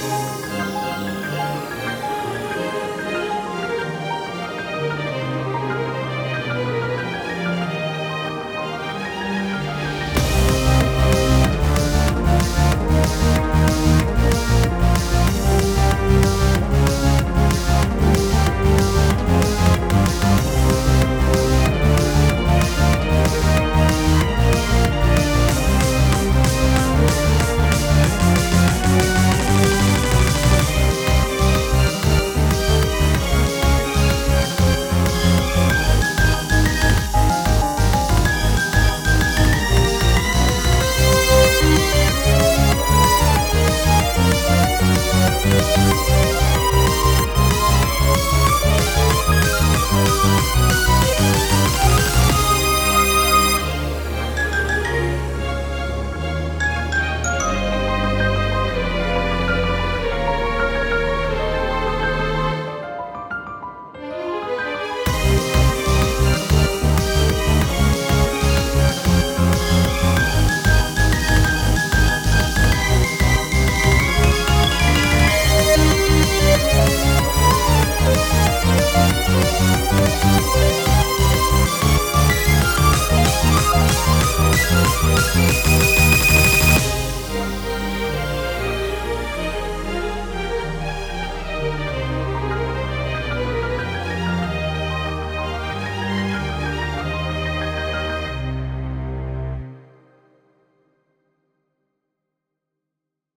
Música